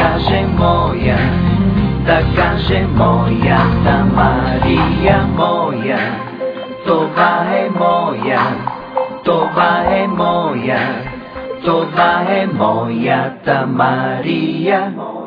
каже моя, да каже моята Мария моя. Това е моя, това е моя, това е моята Мария моя.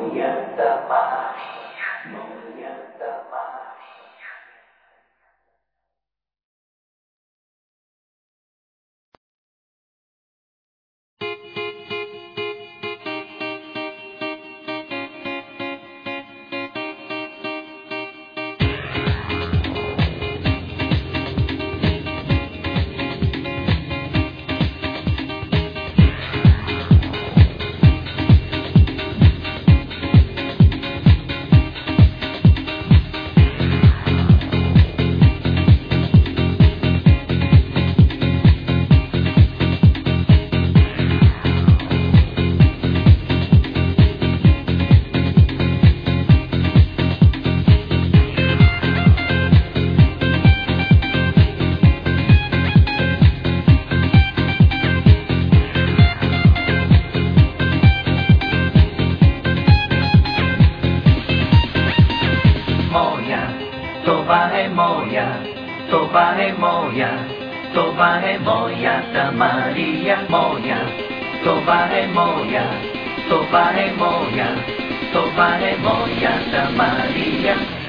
Това е моята Мария моя, това е моя, това е моя, това е моята Мария.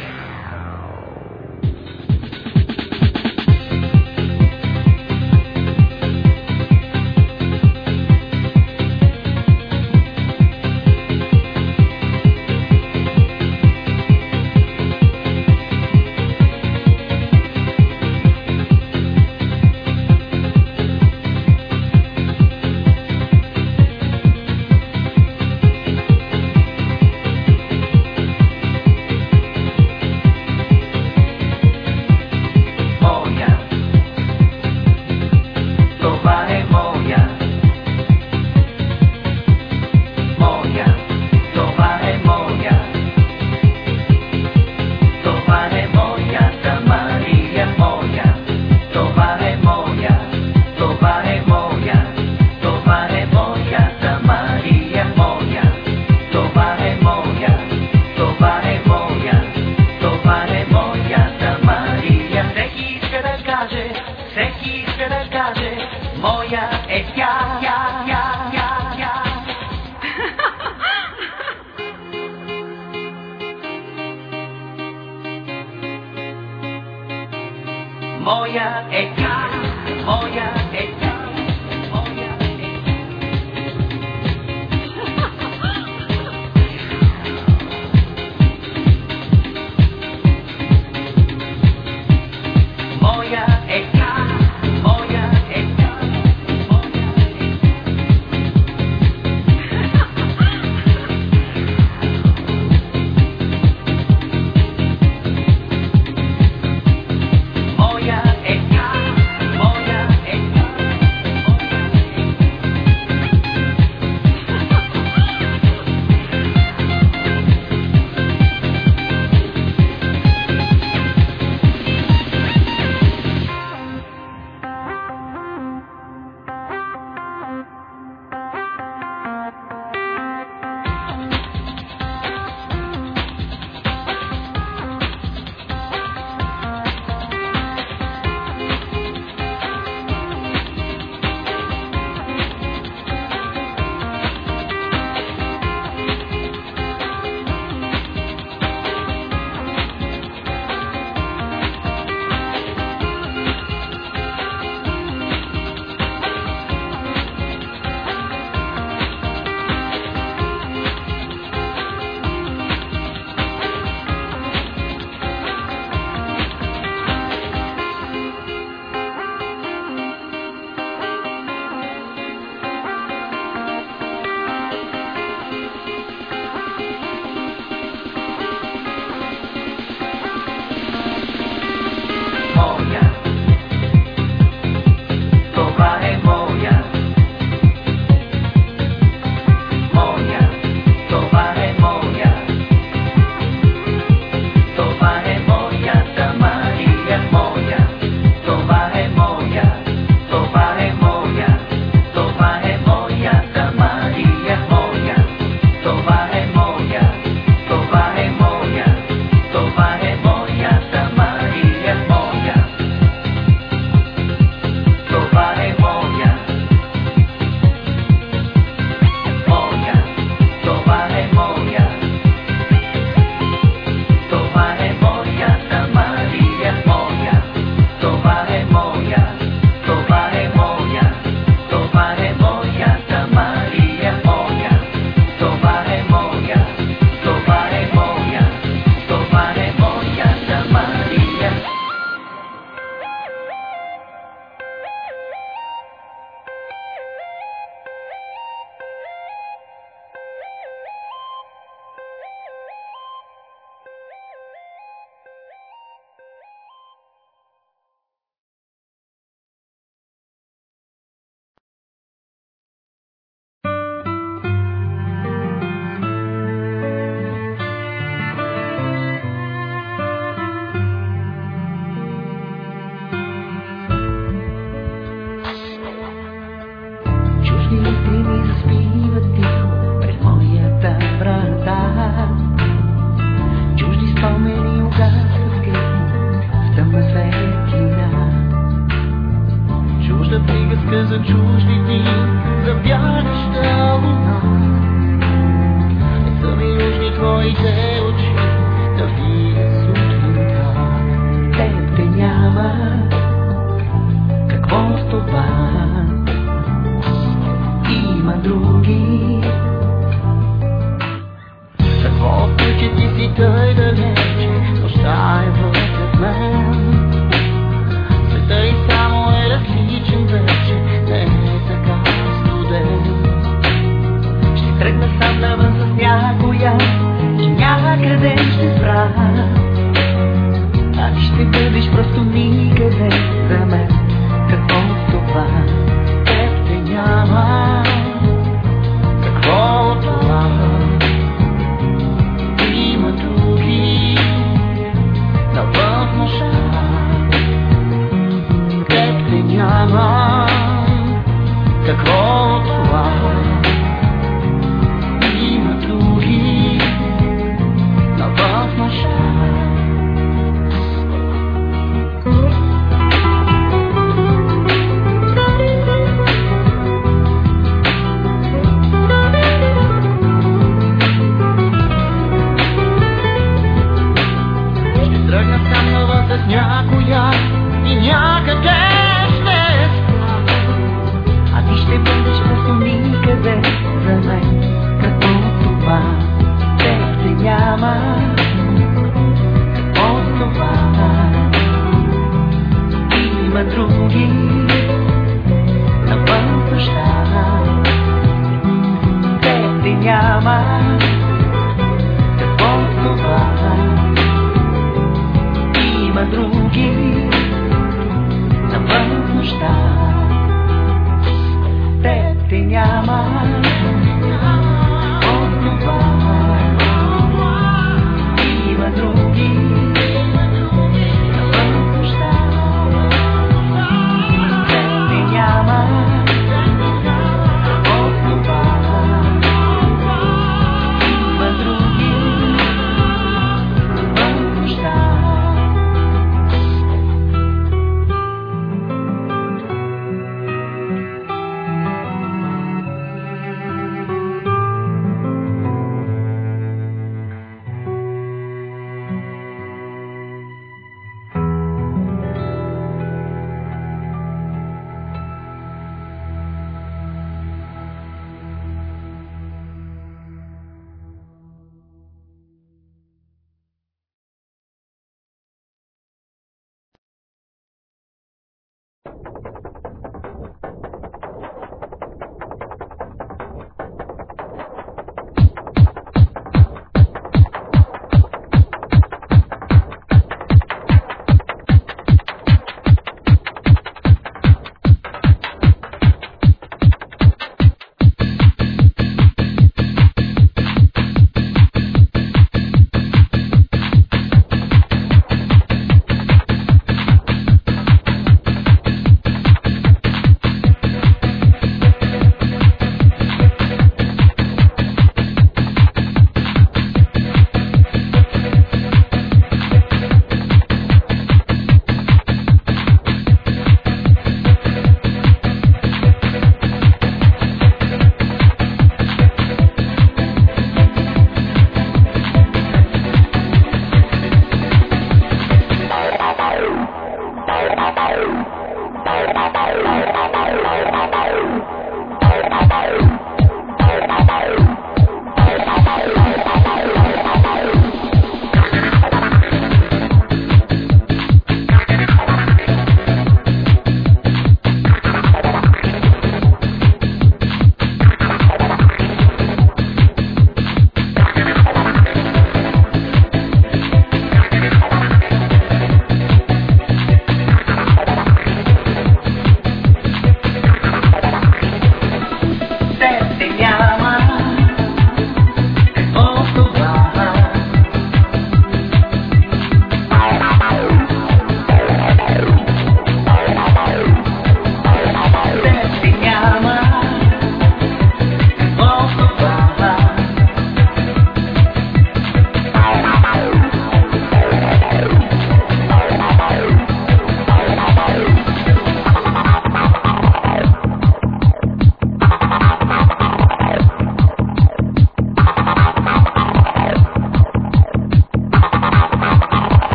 Спомени угасват грехи къде ще спра. Аз ще бъдеш просто никъде за мен. Какво това? Теб те няма.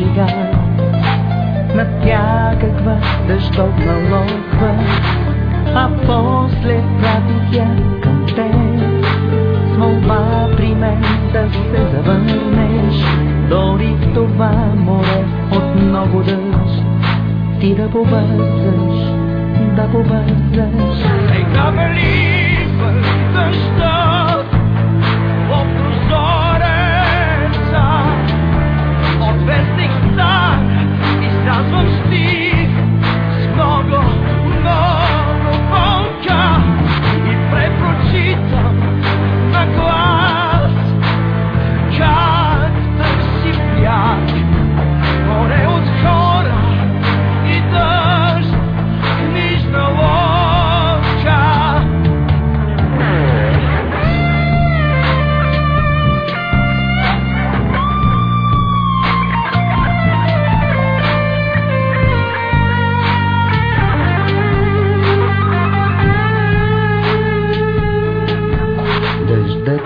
Шега. На всякаква дъждовна лодка а после пратих я към теб. С молба при мен да се завърнеш, дори в това море от много дъжд, ти да побързаш, да побързаш. Нека вали дъждът по прозореца, от вестник стар. Изказвам стих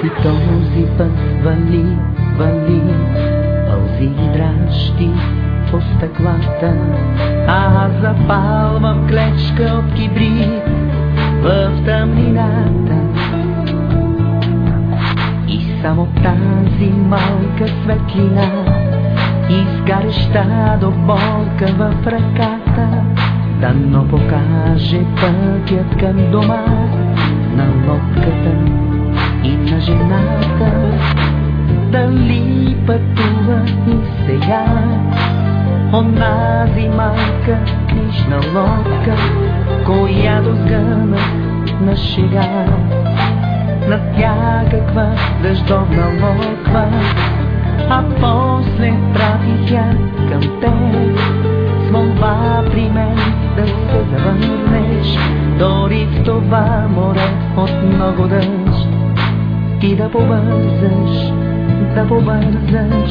и този път вали, вали, пълзи дращи по стъклата, а запалвам клечка от кибрид в тъмнината. И само тази малка светлина, изгареща до болка в ръката, дано покаже пътят към дома на лодката и на жената. Дали пътува и сега онази малка книжна лодка, която сгъна на шега. На всякаква дъждовна лодка, а после пратих я към теб. С молба при мен да се завърнеш, дори в това море от много дъжд ти да побързаш, да побързаш.